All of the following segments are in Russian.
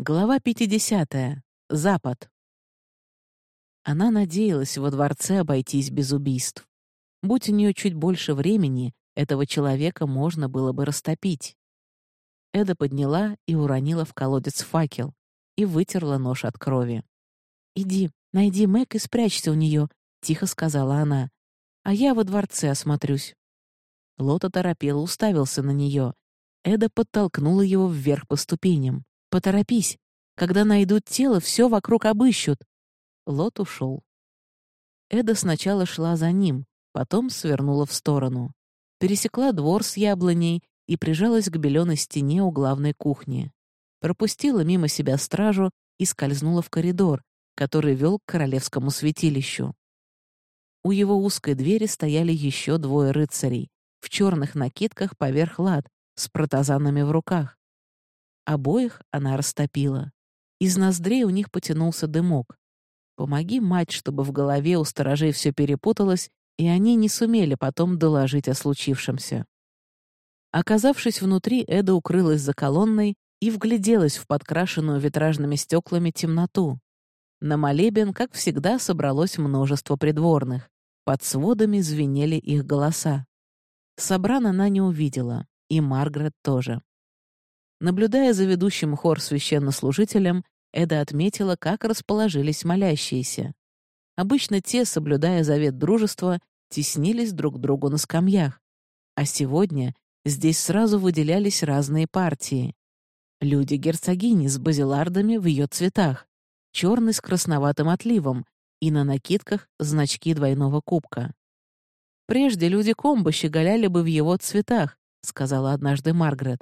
Глава 50. Запад. Она надеялась во дворце обойтись без убийств. Будь у нее чуть больше времени, этого человека можно было бы растопить. Эда подняла и уронила в колодец факел и вытерла нож от крови. «Иди, найди Мэг и спрячься у нее», — тихо сказала она. «А я во дворце осмотрюсь». Лота торопело уставился на нее. Эда подтолкнула его вверх по ступеням. Поторопись. Когда найдут тело, все вокруг обыщут. Лот ушел. Эда сначала шла за ним, потом свернула в сторону. Пересекла двор с яблоней и прижалась к беленой стене у главной кухни. Пропустила мимо себя стражу и скользнула в коридор, который вел к королевскому святилищу. У его узкой двери стояли еще двое рыцарей в черных накидках поверх лад с протазанами в руках. Обоих она растопила. Из ноздрей у них потянулся дымок. Помоги, мать, чтобы в голове у сторожей все перепуталось, и они не сумели потом доложить о случившемся. Оказавшись внутри, Эда укрылась за колонной и вгляделась в подкрашенную витражными стеклами темноту. На молебен, как всегда, собралось множество придворных. Под сводами звенели их голоса. Собран она не увидела, и Маргарет тоже. Наблюдая за ведущим хор священнослужителем, Эда отметила, как расположились молящиеся. Обычно те, соблюдая завет дружества, теснились друг к другу на скамьях. А сегодня здесь сразу выделялись разные партии. Люди-герцогини с базилардами в ее цветах, черный с красноватым отливом и на накидках значки двойного кубка. «Прежде люди комбо щеголяли бы в его цветах», — сказала однажды Маргарет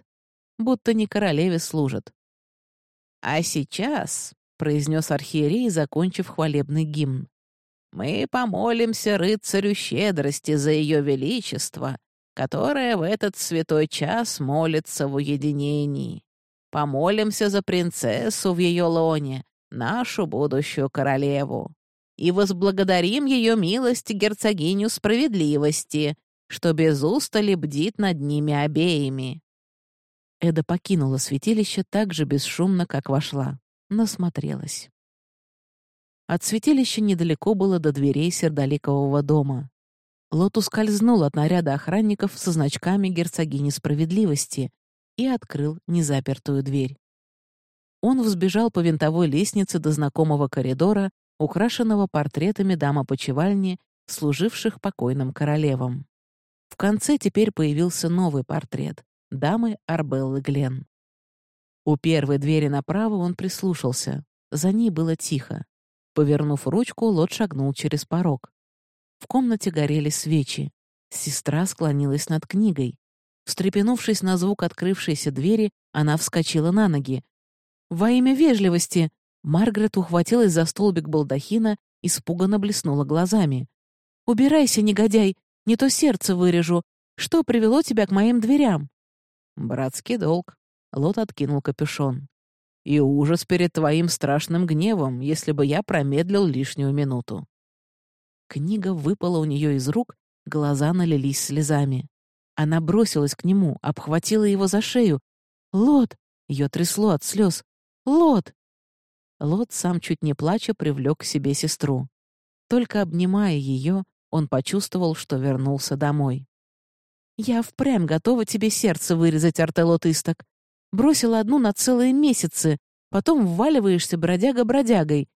будто не королеве служат. «А сейчас», — произнес архиерей, закончив хвалебный гимн, «мы помолимся рыцарю щедрости за ее величество, которое в этот святой час молится в уединении. Помолимся за принцессу в ее лоне, нашу будущую королеву, и возблагодарим ее милость герцогиню справедливости, что без устали бдит над ними обеими. Эда покинула святилище так же бесшумно, как вошла. Насмотрелась. От святилища недалеко было до дверей сердоликового дома. Лот ускользнул от наряда охранников со значками герцогини справедливости и открыл незапертую дверь. Он взбежал по винтовой лестнице до знакомого коридора, украшенного портретами дам-опочивальни, служивших покойным королевам. В конце теперь появился новый портрет дамы Арбеллы Глен. У первой двери направо он прислушался. За ней было тихо. Повернув ручку, Лот шагнул через порог. В комнате горели свечи. Сестра склонилась над книгой. Встрепенувшись на звук открывшейся двери, она вскочила на ноги. «Во имя вежливости!» Маргарет ухватилась за столбик балдахина, испуганно блеснула глазами. «Убирайся, негодяй! Не то сердце вырежу! Что привело тебя к моим дверям?» «Братский долг», — Лот откинул капюшон. «И ужас перед твоим страшным гневом, если бы я промедлил лишнюю минуту». Книга выпала у нее из рук, глаза налились слезами. Она бросилась к нему, обхватила его за шею. «Лот!» — ее трясло от слез. «Лот!» Лот, сам чуть не плача, привлек к себе сестру. Только обнимая ее, он почувствовал, что вернулся домой. Я впрямь готова тебе сердце вырезать, артелотысток. Бросила одну на целые месяцы, потом вваливаешься бродяга-бродягой.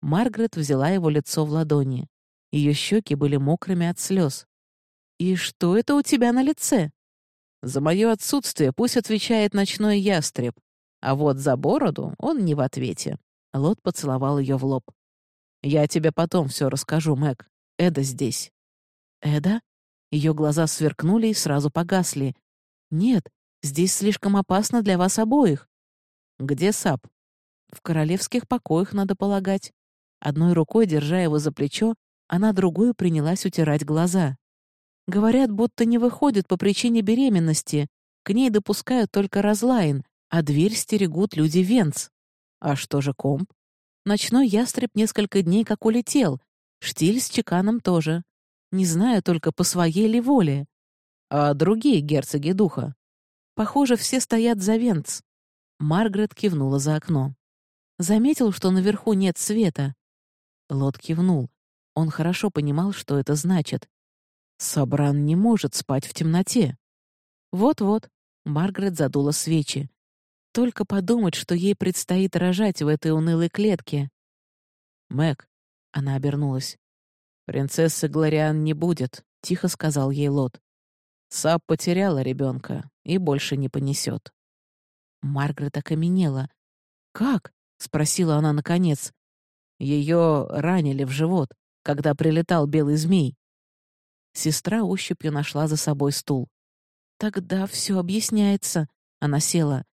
Маргарет взяла его лицо в ладони. Ее щеки были мокрыми от слез. «И что это у тебя на лице?» «За мое отсутствие пусть отвечает ночной ястреб, а вот за бороду он не в ответе». Лот поцеловал ее в лоб. «Я тебе потом все расскажу, Мэг. Эда здесь». «Эда?» Ее глаза сверкнули и сразу погасли. «Нет, здесь слишком опасно для вас обоих». «Где Сап?» «В королевских покоях, надо полагать». Одной рукой, держа его за плечо, она другую принялась утирать глаза. Говорят, будто не выходит по причине беременности. К ней допускают только разлайн, а дверь стерегут люди Венц. А что же комп? Ночной ястреб несколько дней как улетел. Штиль с чеканом тоже. Не знаю только, по своей ли воле. А другие герцоги духа? Похоже, все стоят за Венц. Маргарет кивнула за окно. Заметил, что наверху нет света?» Лот кивнул. Он хорошо понимал, что это значит. Собран не может спать в темноте. Вот-вот, Маргарет задула свечи. Только подумать, что ей предстоит рожать в этой унылой клетке. «Мэг», — она обернулась, — «принцессы Глориан не будет», — тихо сказал ей Лот. Саб потеряла ребенка и больше не понесет. Маргарет окаменела. «Как?» — спросила она наконец. Ее ранили в живот, когда прилетал белый змей. Сестра ощупью нашла за собой стул. «Тогда все объясняется», — она села.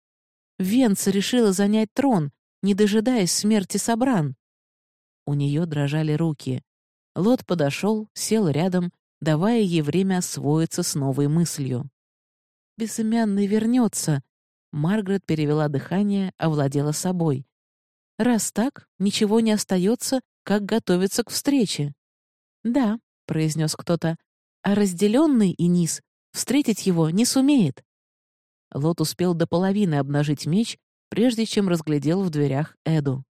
Венца решила занять трон, не дожидаясь смерти Собран. У нее дрожали руки. Лот подошел, сел рядом, давая ей время освоиться с новой мыслью. «Безымянный вернется», — Маргарет перевела дыхание, овладела собой. «Раз так, ничего не остается, как готовиться к встрече». «Да», — произнес кто-то, — «а разделенный и низ встретить его не сумеет». Лот успел до половины обнажить меч, прежде чем разглядел в дверях Эду.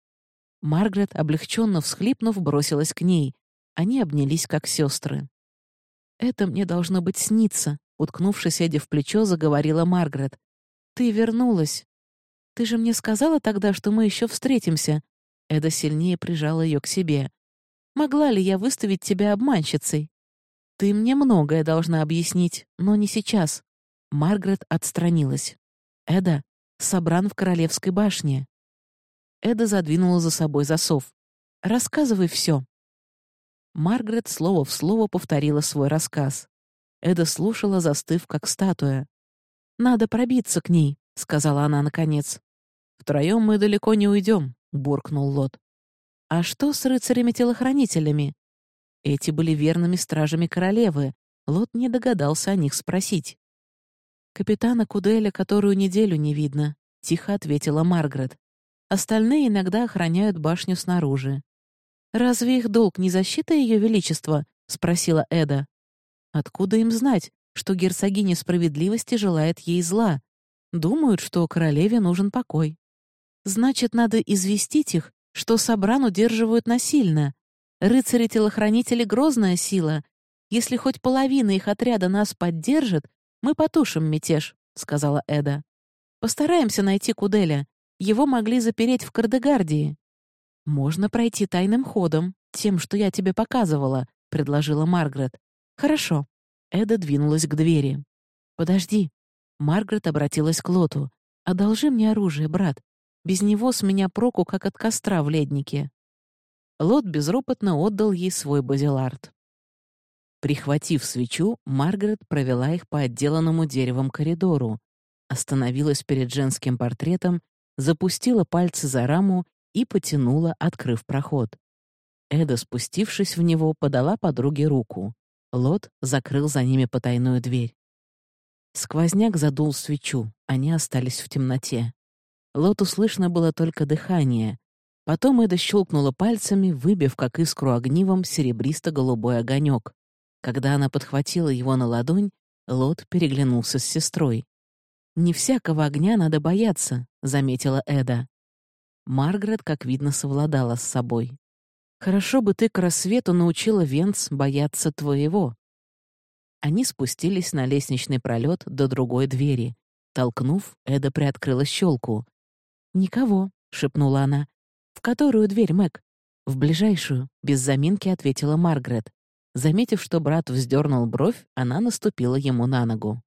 Маргарет, облегченно всхлипнув, бросилась к ней. Они обнялись как сестры. «Это мне должно быть сниться», — уткнувшись Эдди в плечо, заговорила Маргарет. «Ты вернулась. Ты же мне сказала тогда, что мы еще встретимся». Эда сильнее прижала ее к себе. «Могла ли я выставить тебя обманщицей? Ты мне многое должна объяснить, но не сейчас». Маргарет отстранилась. «Эда, собран в Королевской башне». Эда задвинула за собой засов. «Рассказывай все. Маргарет слово в слово повторила свой рассказ. Эда слушала, застыв, как статуя. «Надо пробиться к ней», — сказала она наконец. «Втроем мы далеко не уйдем», — буркнул Лот. «А что с рыцарями-телохранителями?» Эти были верными стражами королевы. Лот не догадался о них спросить. «Капитана Куделя которую неделю не видно», — тихо ответила Маргарет. «Остальные иногда охраняют башню снаружи. «Разве их долг не защита Ее Величества?» — спросила Эда. «Откуда им знать, что герцогиня справедливости желает ей зла? Думают, что королеве нужен покой. Значит, надо известить их, что Собран удерживают насильно. Рыцари-телохранители — грозная сила. Если хоть половина их отряда нас поддержит, мы потушим мятеж», — сказала Эда. «Постараемся найти Куделя. Его могли запереть в Кардегардии». «Можно пройти тайным ходом, тем, что я тебе показывала», — предложила Маргарет. «Хорошо». Эда двинулась к двери. «Подожди». Маргарет обратилась к Лоту. «Одолжи мне оружие, брат. Без него с меня проку, как от костра в леднике». Лот безропотно отдал ей свой базилард. Прихватив свечу, Маргарет провела их по отделанному деревом коридору, остановилась перед женским портретом, запустила пальцы за раму и потянула, открыв проход. Эда, спустившись в него, подала подруге руку. Лот закрыл за ними потайную дверь. Сквозняк задул свечу, они остались в темноте. Лоту слышно было только дыхание. Потом Эда щелкнула пальцами, выбив, как искру огнивом, серебристо-голубой огонек. Когда она подхватила его на ладонь, Лот переглянулся с сестрой. «Не всякого огня надо бояться», — заметила Эда. Маргарет, как видно, совладала с собой. «Хорошо бы ты к рассвету научила Венц бояться твоего». Они спустились на лестничный пролет до другой двери. Толкнув, Эда приоткрыла щелку. «Никого», — шепнула она. «В которую дверь, Мэг?» «В ближайшую», — без заминки ответила Маргарет. Заметив, что брат вздернул бровь, она наступила ему на ногу.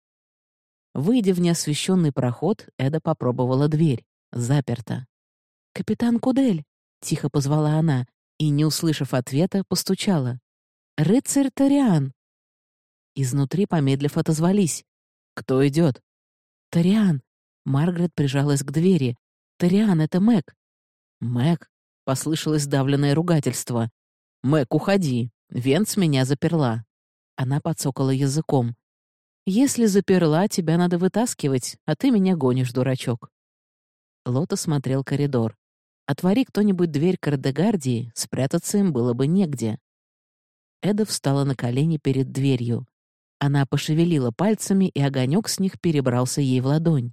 Выйдя в неосвещенный проход, Эда попробовала дверь. Заперта. «Капитан Кудель!» — тихо позвала она и, не услышав ответа, постучала. «Рыцарь Ториан!» Изнутри, помедлив, отозвались. «Кто идет?» «Ториан!» Маргарет прижалась к двери. «Ториан, это Мэг!» «Мэг!» — послышалось давленное ругательство. «Мэг, уходи! Венц меня заперла!» Она подсокала языком. «Если заперла, тебя надо вытаскивать, а ты меня гонишь, дурачок». Лота смотрел коридор. Отвори кто-нибудь дверь Кардегардии, спрятаться им было бы негде. Эда встала на колени перед дверью. Она пошевелила пальцами, и огонек с них перебрался ей в ладонь.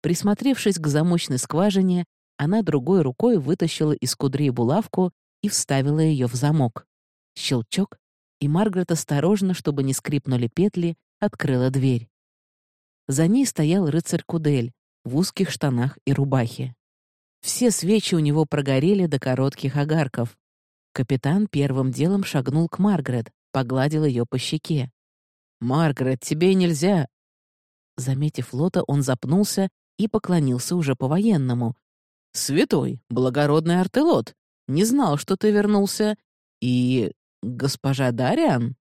Присмотревшись к замочной скважине, Она другой рукой вытащила из кудрей булавку и вставила ее в замок. Щелчок, и Маргарет осторожно, чтобы не скрипнули петли, открыла дверь. За ней стоял рыцарь Кудель в узких штанах и рубахе. Все свечи у него прогорели до коротких огарков. Капитан первым делом шагнул к Маргарет, погладил ее по щеке. «Маргарет, тебе нельзя!» Заметив Лота, он запнулся и поклонился уже по-военному. «Святой, благородный Артелот, не знал, что ты вернулся. И... госпожа Дариан?»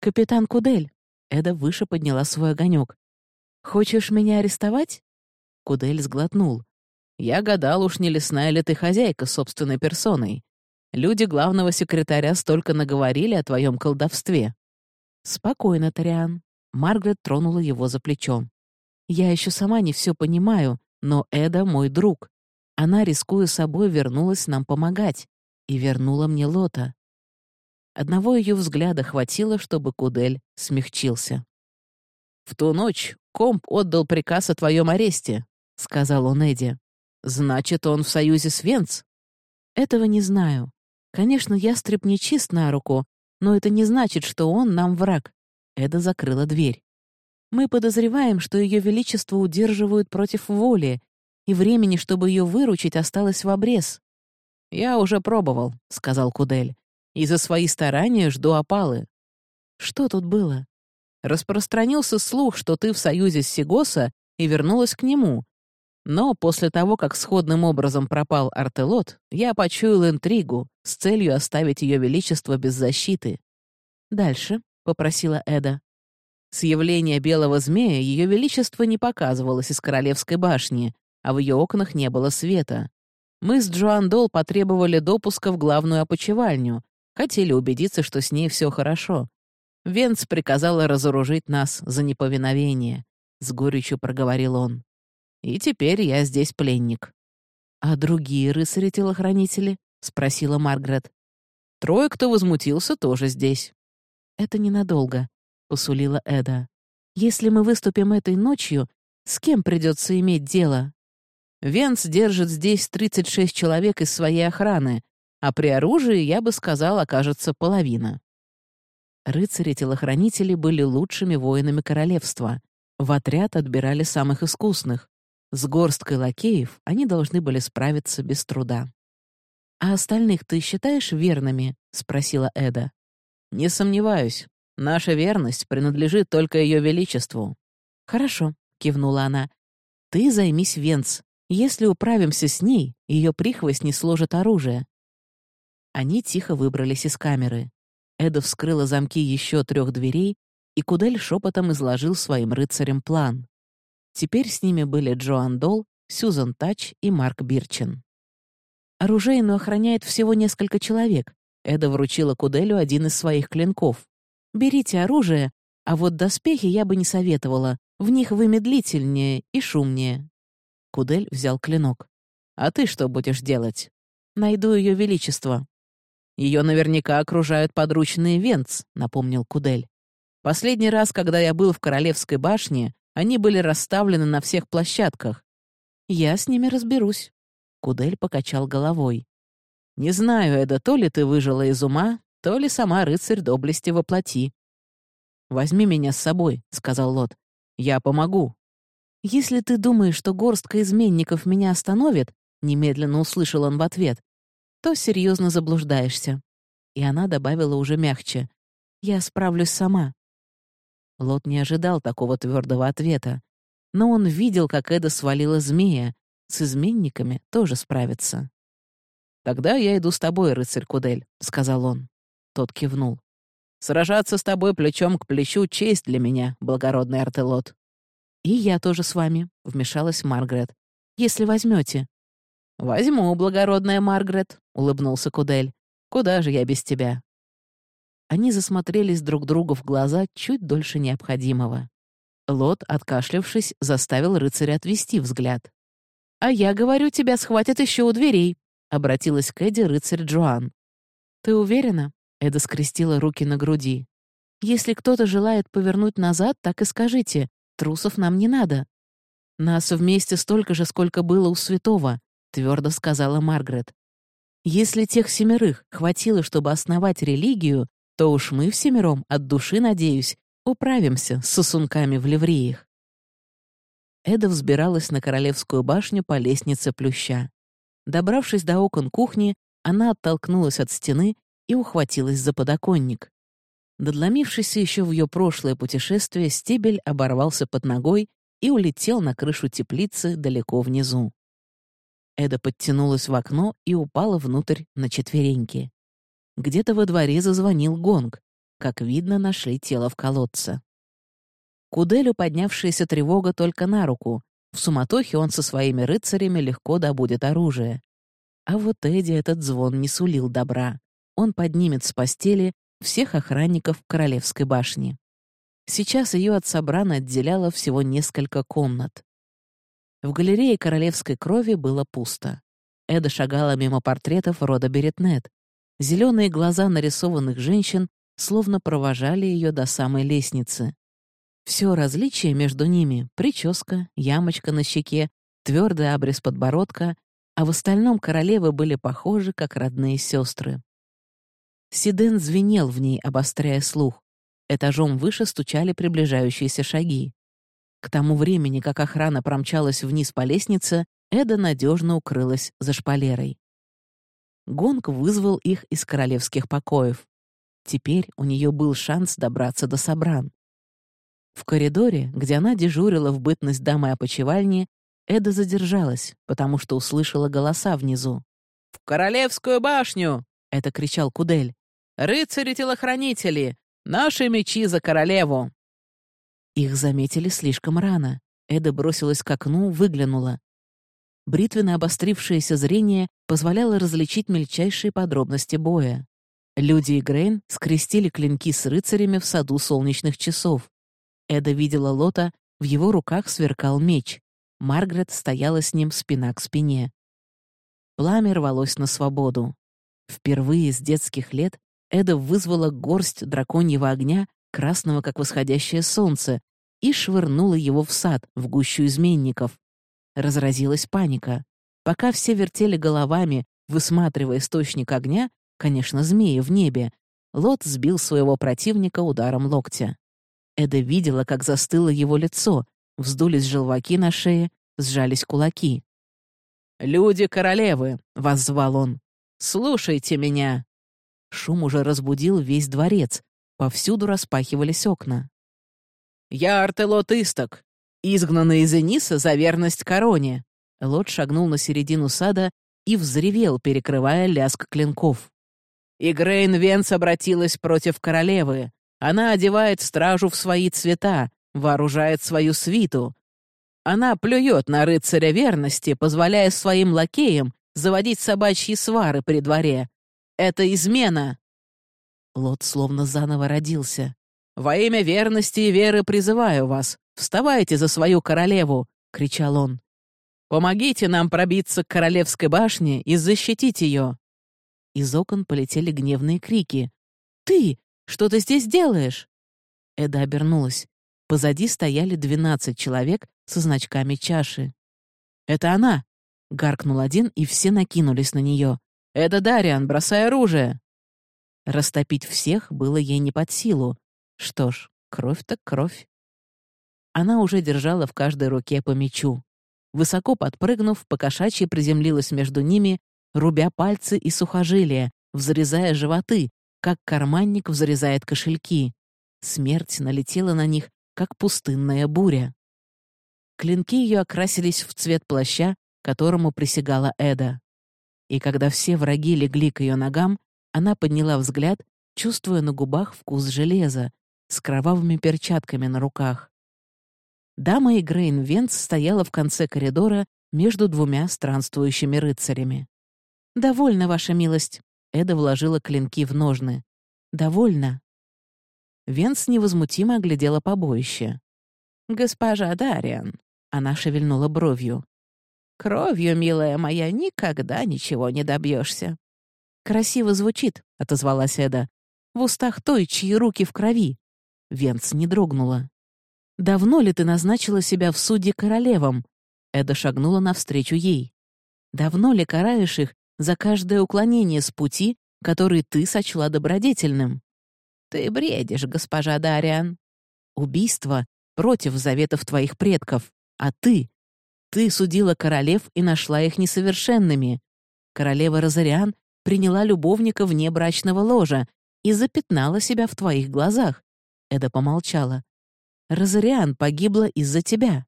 «Капитан Кудель», — Эда выше подняла свой огонек. «Хочешь меня арестовать?» Кудель сглотнул. «Я гадал, уж не лесная ли ты хозяйка собственной персоной. Люди главного секретаря столько наговорили о твоем колдовстве». «Спокойно, Ториан». Маргарет тронула его за плечо. «Я еще сама не все понимаю, но Эда мой друг. Она, рискуя собой, вернулась нам помогать. И вернула мне Лота. Одного ее взгляда хватило, чтобы Кудель смягчился. «В ту ночь комп отдал приказ о твоем аресте», — сказал он Эдди. «Значит, он в союзе с Венц?» «Этого не знаю. Конечно, ястреб не чист на руку, но это не значит, что он нам враг». Эда закрыла дверь. «Мы подозреваем, что Ее Величество удерживают против воли, и времени, чтобы ее выручить, осталось в обрез. «Я уже пробовал», — сказал Кудель. «И за свои старания жду опалы». «Что тут было?» Распространился слух, что ты в союзе с Сигоса и вернулась к нему. Но после того, как сходным образом пропал Артелот, я почуял интригу с целью оставить ее величество без защиты. «Дальше», — попросила Эда. С явления белого змея ее величество не показывалось из королевской башни, а в ее окнах не было света. Мы с Джоан Дол потребовали допуска в главную опочивальню, хотели убедиться, что с ней все хорошо. Венц приказала разоружить нас за неповиновение, — с горечью проговорил он. И теперь я здесь пленник. «А другие рыцари-телохранители?» — спросила Маргарет. «Трое, кто возмутился, тоже здесь». «Это ненадолго», — посулила Эда. «Если мы выступим этой ночью, с кем придется иметь дело?» Венц держит здесь 36 человек из своей охраны, а при оружии, я бы сказал, окажется половина. Рыцари-телохранители были лучшими воинами королевства. В отряд отбирали самых искусных. С горсткой лакеев они должны были справиться без труда. «А остальных ты считаешь верными?» — спросила Эда. «Не сомневаюсь. Наша верность принадлежит только Ее Величеству». «Хорошо», — кивнула она. «Ты займись Венц, если управимся с ней, ее прихвость не сложит оружие. Они тихо выбрались из камеры. Эда вскрыла замки еще трех дверей, и Кудель шепотом изложил своим рыцарям план. Теперь с ними были Джоан Дол, Сьюзан Тач и Марк Бирчин. Оружейную охраняет всего несколько человек. Эда вручила Куделю один из своих клинков. «Берите оружие, а вот доспехи я бы не советовала. В них вы медлительнее и шумнее. Кудель взял клинок. «А ты что будешь делать?» «Найду ее величество». Ее наверняка окружают подручные Венц», — напомнил Кудель. «Последний раз, когда я был в Королевской башне, они были расставлены на всех площадках. Я с ними разберусь». Кудель покачал головой. «Не знаю, Эда, то ли ты выжила из ума, то ли сама рыцарь доблести воплоти». «Возьми меня с собой», — сказал Лот. «Я помогу». «Если ты думаешь, что горстка изменников меня остановит», — немедленно услышал он в ответ, «то серьезно заблуждаешься». И она добавила уже мягче. «Я справлюсь сама». Лот не ожидал такого твердого ответа. Но он видел, как Эда свалила змея. С изменниками тоже справится. «Тогда я иду с тобой, рыцарь Кудель», — сказал он. Тот кивнул. «Сражаться с тобой плечом к плечу — честь для меня, благородный Артелот». «И я тоже с вами», — вмешалась Маргарет. «Если возьмете». «Возьму, благородная Маргарет», — улыбнулся Кудель. «Куда же я без тебя?» Они засмотрелись друг другу в глаза чуть дольше необходимого. Лот, откашлявшись, заставил рыцаря отвести взгляд. «А я говорю, тебя схватят еще у дверей», — обратилась к Эдди рыцарь Джоан. «Ты уверена?» — Эда скрестила руки на груди. «Если кто-то желает повернуть назад, так и скажите. Трусов нам не надо. Нас вместе столько же, сколько было у святого. — твердо сказала Маргарет. «Если тех семерых хватило, чтобы основать религию, то уж мы всемиром, от души, надеюсь, управимся с сосунками в ливреях». Эда взбиралась на Королевскую башню по лестнице плюща. Добравшись до окон кухни, она оттолкнулась от стены и ухватилась за подоконник. Надломившийся еще в ее прошлое путешествие, стебель оборвался под ногой и улетел на крышу теплицы далеко внизу. Эда подтянулась в окно и упала внутрь на четвереньки. Где-то во дворе зазвонил гонг. Как видно, нашли тело в колодце. Куделю поднявшаяся тревога только на руку. В суматохе он со своими рыцарями легко добудет оружие. А вот Эдди этот звон не сулил добра. Он поднимет с постели всех охранников Королевской башни. Сейчас ее от Собрана отделяло всего несколько комнат. В галерее королевской крови было пусто. Эда шагала мимо портретов рода Беретнет. Зеленые глаза нарисованных женщин словно провожали ее до самой лестницы. Все различие между ними — прическа, ямочка на щеке, твердый обрез подбородка, а в остальном королевы были похожи, как родные сестры. Сиден звенел в ней, обостряя слух. Этажом выше стучали приближающиеся шаги. К тому времени, как охрана промчалась вниз по лестнице, Эда надежно укрылась за шпалерой. Гонг вызвал их из королевских покоев. Теперь у нее был шанс добраться до Собран. В коридоре, где она дежурила в бытность дамы опочивальни, Эда задержалась, потому что услышала голоса внизу. «В Королевскую башню!» — это кричал Кудель. «Рыцари-телохранители! Наши мечи за королеву!» Их заметили слишком рано. Эда бросилась к окну, выглянула. Бритвенно обострившееся зрение позволяло различить мельчайшие подробности боя. Люди и Грейн скрестили клинки с рыцарями в саду солнечных часов. Эда видела Лота, в его руках сверкал меч. Маргарет стояла с ним спина к спине. Пламя рвалось на свободу. Впервые с детских лет Эда вызвала горсть драконьего огня, красного, как восходящее солнце, и швырнула его в сад, в гущу изменников. Разразилась паника. Пока все вертели головами, высматривая источник огня, конечно, змеи в небе, Лот сбил своего противника ударом локтя. Эда видела, как застыло его лицо, вздулись желваки на шее, сжались кулаки. «Люди королевы!» — воззвал он. «Слушайте меня!» Шум уже разбудил весь дворец. Повсюду распахивались окна. «Я Артелот Исток, изгнанный из Эниса за верность короне!» Лот шагнул на середину сада и взревел, перекрывая лязг клинков. Игрейн Венс обратилась против королевы. Она одевает стражу в свои цвета, вооружает свою свиту. Она плюет на рыцаря верности, позволяя своим лакеям заводить собачьи свары при дворе. Это измена!» Лот словно заново родился. «Во имя верности и веры призываю вас. Вставайте за свою королеву!» — кричал он. «Помогите нам пробиться к королевской башне и защитить ее!» Из окон полетели гневные крики. «Ты! Что ты здесь делаешь?» Эда обернулась. Позади стояли двенадцать человек со значками чаши. «Это она!» — гаркнул один, и все накинулись на нее. «Это Дариан, бросай оружие!» Растопить всех было ей не под силу. Что ж, кровь так кровь. Она уже держала в каждой руке по мечу. Высоко подпрыгнув, покошачьи приземлилась между ними, рубя пальцы и сухожилия, взрезая животы, как карманник взрезает кошельки. Смерть налетела на них, как пустынная буря. Клинки ее окрасились в цвет плаща, которому присягала Эда. И когда все враги легли к ее ногам, она подняла взгляд, чувствуя на губах вкус железа, с кровавыми перчатками на руках. Дама Игрейн Венц стояла в конце коридора между двумя странствующими рыцарями. «Довольно, ваша милость», Эда вложила клинки в ножны. «Довольно». Венс невозмутимо оглядела побоище. «Госпожа Дариан», — она шевельнула бровью. «Кровью, милая моя, никогда ничего не добьешься. «Красиво звучит», — отозвалась Эда. «В устах той, чьи руки в крови». Венц не дрогнула. «Давно ли ты назначила себя в суде королевам?» Эда шагнула навстречу ей. Давно ли караешь их за каждое уклонение с пути, который ты сочла добродетельным?» «Ты бредишь, госпожа Дариан». «Убийство против заветов твоих предков, а ты ты судила королев и нашла их несовершенными. Королева Розариан приняла любовника вне брачного ложа и запятнала себя в твоих глазах. Эда помолчала. Розариан погибла из-за тебя.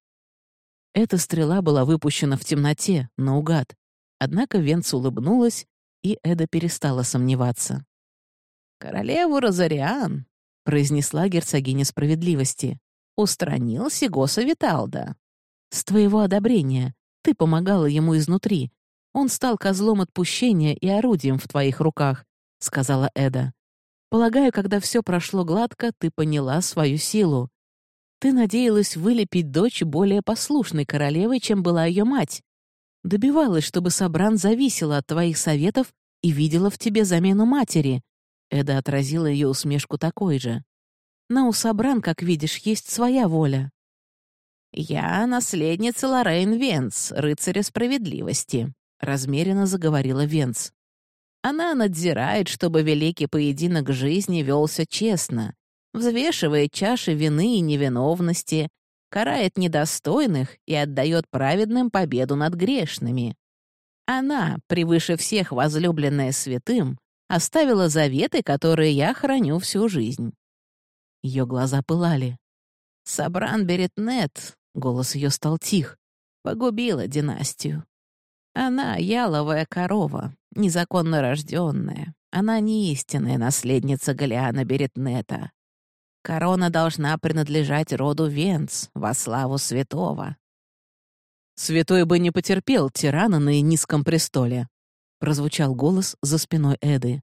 Эта стрела была выпущена в темноте, наугад. Однако Венц улыбнулась, и Эда перестала сомневаться. «Королеву Розариан», — произнесла герцогиня справедливости, — «устранил Сигоса Виталда. С твоего одобрения. Ты помогала ему изнутри. Он стал козлом отпущения и орудием в твоих руках», — сказала Эда. «Полагаю, когда все прошло гладко, ты поняла свою силу. Ты надеялась вылепить дочь более послушной королевой, чем была ее мать. Добивалась, чтобы Сабран зависела от твоих советов и видела в тебе замену матери». Эда отразила ее усмешку такой же. «Но у Сабран, как видишь, есть своя воля. «Я наследница Лоррейн Венц, рыцаря справедливости», — размеренно заговорила Венц. «Она надзирает, чтобы великий поединок жизни велся честно, взвешивает чаши вины и невиновности, карает недостойных и отдает праведным победу над грешными. Она, превыше всех возлюбленная святым, оставила заветы, которые я храню всю жизнь». Ее глаза пылали. Сабран Беретнет Голос ее стал тих. Погубила династию. Она яловая корова, незаконно рожденная. Она не истинная наследница Галиана Беретнета. Корона должна принадлежать роду Венц во славу святого. «Святой бы не потерпел тирана на низком престоле», — прозвучал голос за спиной Эды.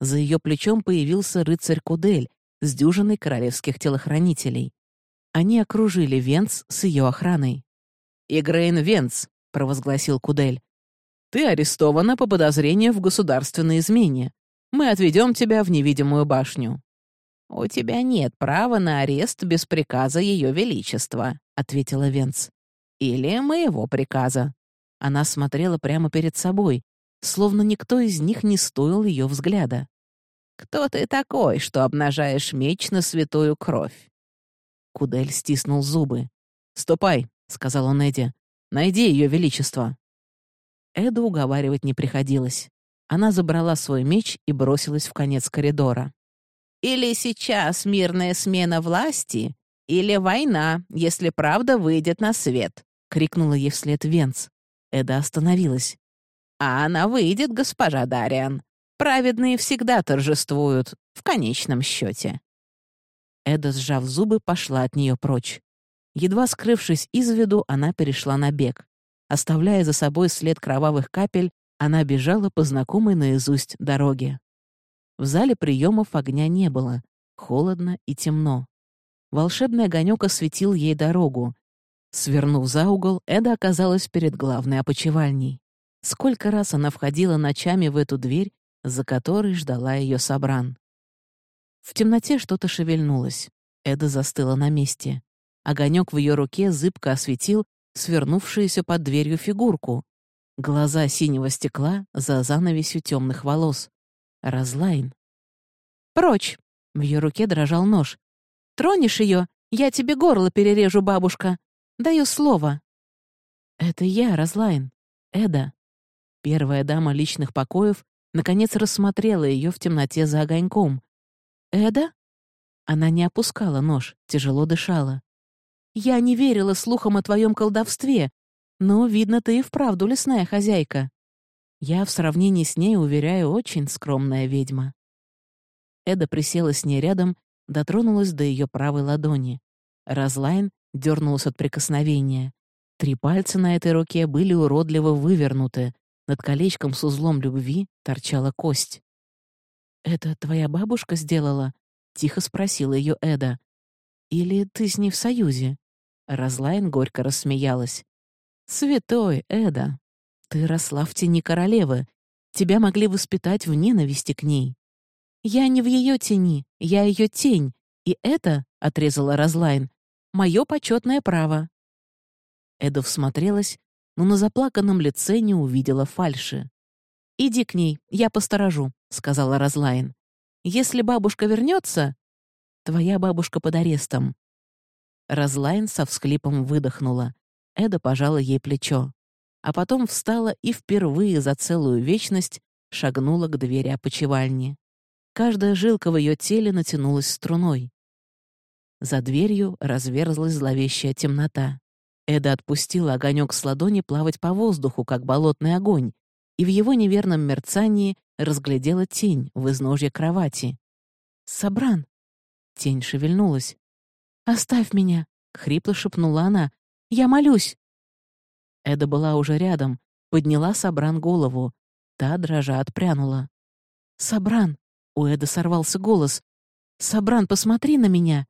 За ее плечом появился рыцарь Кудель с дюжиной королевских телохранителей. Они окружили Венц с ее охраной. «Игрейн Венц», — провозгласил Кудель, — «ты арестована по подозрению в государственной измене. Мы отведем тебя в невидимую башню». «У тебя нет права на арест без приказа Ее Величества», — ответила Венц. «Или моего приказа». Она смотрела прямо перед собой, словно никто из них не стоил ее взгляда. «Кто ты такой, что обнажаешь меч на святую кровь?» Кудель стиснул зубы. «Ступай», — сказал он Эдди. «Найди ее величество». Эду уговаривать не приходилось. Она забрала свой меч и бросилась в конец коридора. «Или сейчас мирная смена власти, или война, если правда выйдет на свет», — крикнула ей вслед Венц. Эда остановилась. «А она выйдет, госпожа Дариан. Праведные всегда торжествуют, в конечном счете. Эда, сжав зубы, пошла от нее прочь. Едва скрывшись из виду, она перешла на бег. Оставляя за собой след кровавых капель, она бежала по знакомой наизусть дороге. В зале приемов огня не было. Холодно и темно. Волшебный огонек осветил ей дорогу. Свернув за угол, Эда оказалась перед главной опочивальней. Сколько раз она входила ночами в эту дверь, за которой ждала ее Сабран. В темноте что-то шевельнулось. Эда застыла на месте. Огонек в ее руке зыбко осветил свернувшуюся под дверью фигурку. Глаза синего стекла за занавесью темных волос. Разлайн. «Прочь!» — в ее руке дрожал нож. «Тронешь ее, я тебе горло перережу, бабушка. Даю слово». «Это я, Разлайн. Эда». Первая дама личных покоев наконец рассмотрела ее в темноте за огоньком. «Эда?» Она не опускала нож, тяжело дышала. «Я не верила слухам о твоем колдовстве, но, видно, ты и вправду лесная хозяйка. Я в сравнении с ней, уверяю, очень скромная ведьма». Эда присела с ней рядом, дотронулась до ее правой ладони. Разлайн дернулась от прикосновения. Три пальца на этой руке были уродливо вывернуты. Над колечком с узлом любви торчала кость. «Это твоя бабушка сделала?» — тихо спросила ее Эда. «Или ты с ней в союзе?» Разлайн горько рассмеялась. «Святой, Эда, ты росла в тени королевы. Тебя могли воспитать в ненависти к ней. Я не в ее тени, я ее тень, и это, — отрезала Разлайн, — мое почетное право». Эда всмотрелась, но на заплаканном лице не увидела фальши. «Иди к ней, я посторожу», — сказала Разлайн. «Если бабушка вернется, твоя бабушка под арестом». Разлайн со всхлипом выдохнула. Эда пожала ей плечо. А потом встала и впервые за целую вечность шагнула к двери опочивальни. Каждая жилка в ее теле натянулась струной. За дверью разверзлась зловещая темнота. Эда отпустила огонек с ладони плавать по воздуху, как болотный огонь, и в его неверном мерцании разглядела тень в изножье кровати. «Сабран!» Тень шевельнулась. «Оставь меня!» — хрипло шепнула она. «Я молюсь!» Эда была уже рядом, подняла Сабран голову. Та, дрожа, отпрянула. «Сабран!» — у Эды сорвался голос. «Сабран, посмотри на меня!»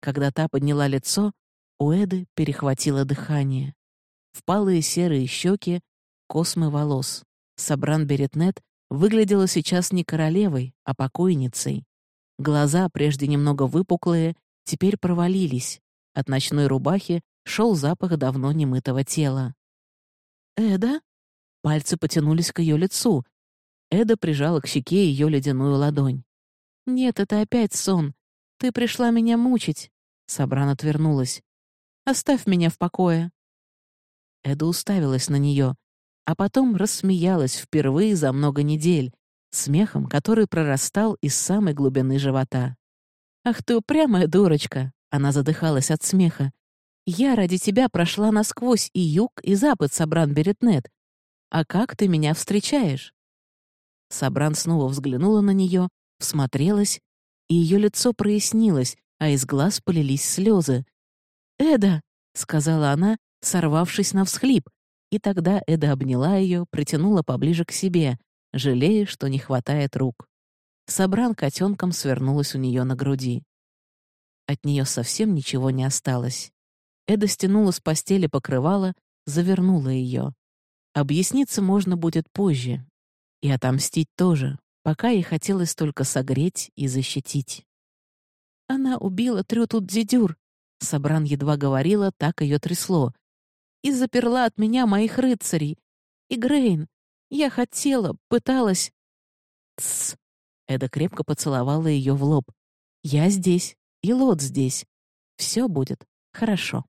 Когда та подняла лицо, у Эды перехватило дыхание. Впалые серые щеки, космы волос. Сабран Беретнет выглядела сейчас не королевой, а покойницей. Глаза, прежде немного выпуклые, теперь провалились. От ночной рубахи шел запах давно немытого тела. «Эда?» Пальцы потянулись к ее лицу. Эда прижала к щеке ее ледяную ладонь. «Нет, это опять сон. Ты пришла меня мучить. Сабран отвернулась. «Оставь меня в покое». Эда уставилась на нее, а потом рассмеялась впервые за много недель, смехом, который прорастал из самой глубины живота. «Ах ты упрямая дурочка!» Она задыхалась от смеха. «Я ради тебя прошла насквозь и юг, и запад, Сабран Беретнет. А как ты меня встречаешь?» Сабран снова взглянула на нее, всмотрелась, и ее лицо прояснилось, а из глаз полились слезы. «Эда!» — сказала она, сорвавшись на всхлип, и тогда Эда обняла ее, притянула поближе к себе, жалея, что не хватает рук. Собран котенком свернулась у нее на груди. От нее совсем ничего не осталось. Эда стянула с постели покрывало, завернула ее. Объясниться можно будет позже. И отомстить тоже, пока ей хотелось только согреть и защитить. Она убила Трютут Дидюр. Сабран едва говорила, так ее трясло. И заперла от меня моих рыцарей. И Грейн. Я хотела, пыталась... Тссс. Эда крепко поцеловала ее в лоб. Я здесь, и Лот здесь. Все будет хорошо.